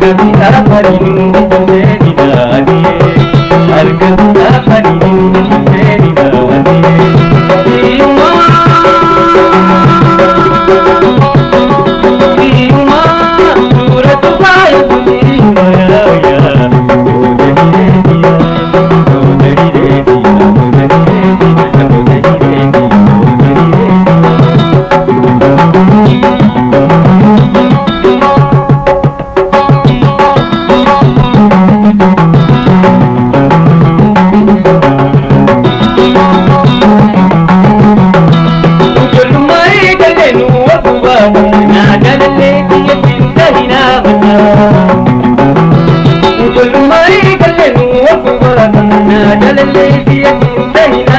Yarabbim கடலே சிந்தனினா சொல்லு மாதிரி கல்ல நீ கடலே சிந்தனினா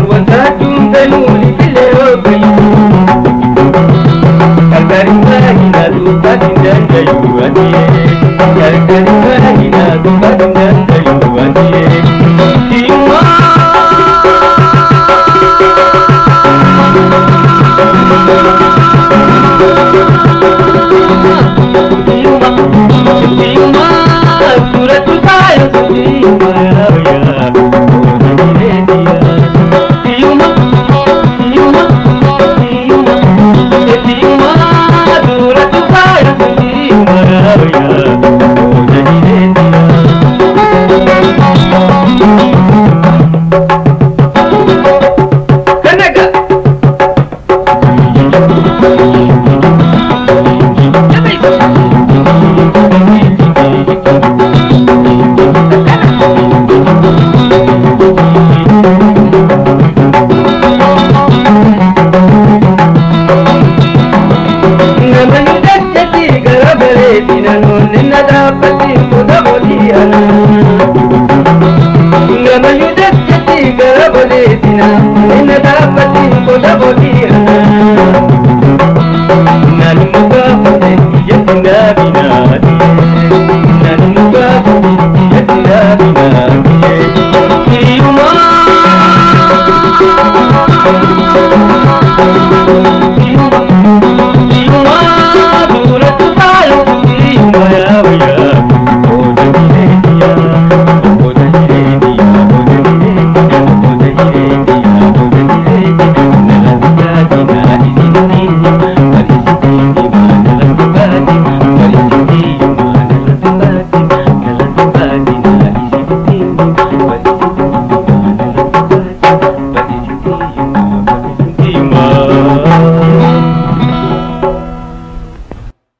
dum dum dum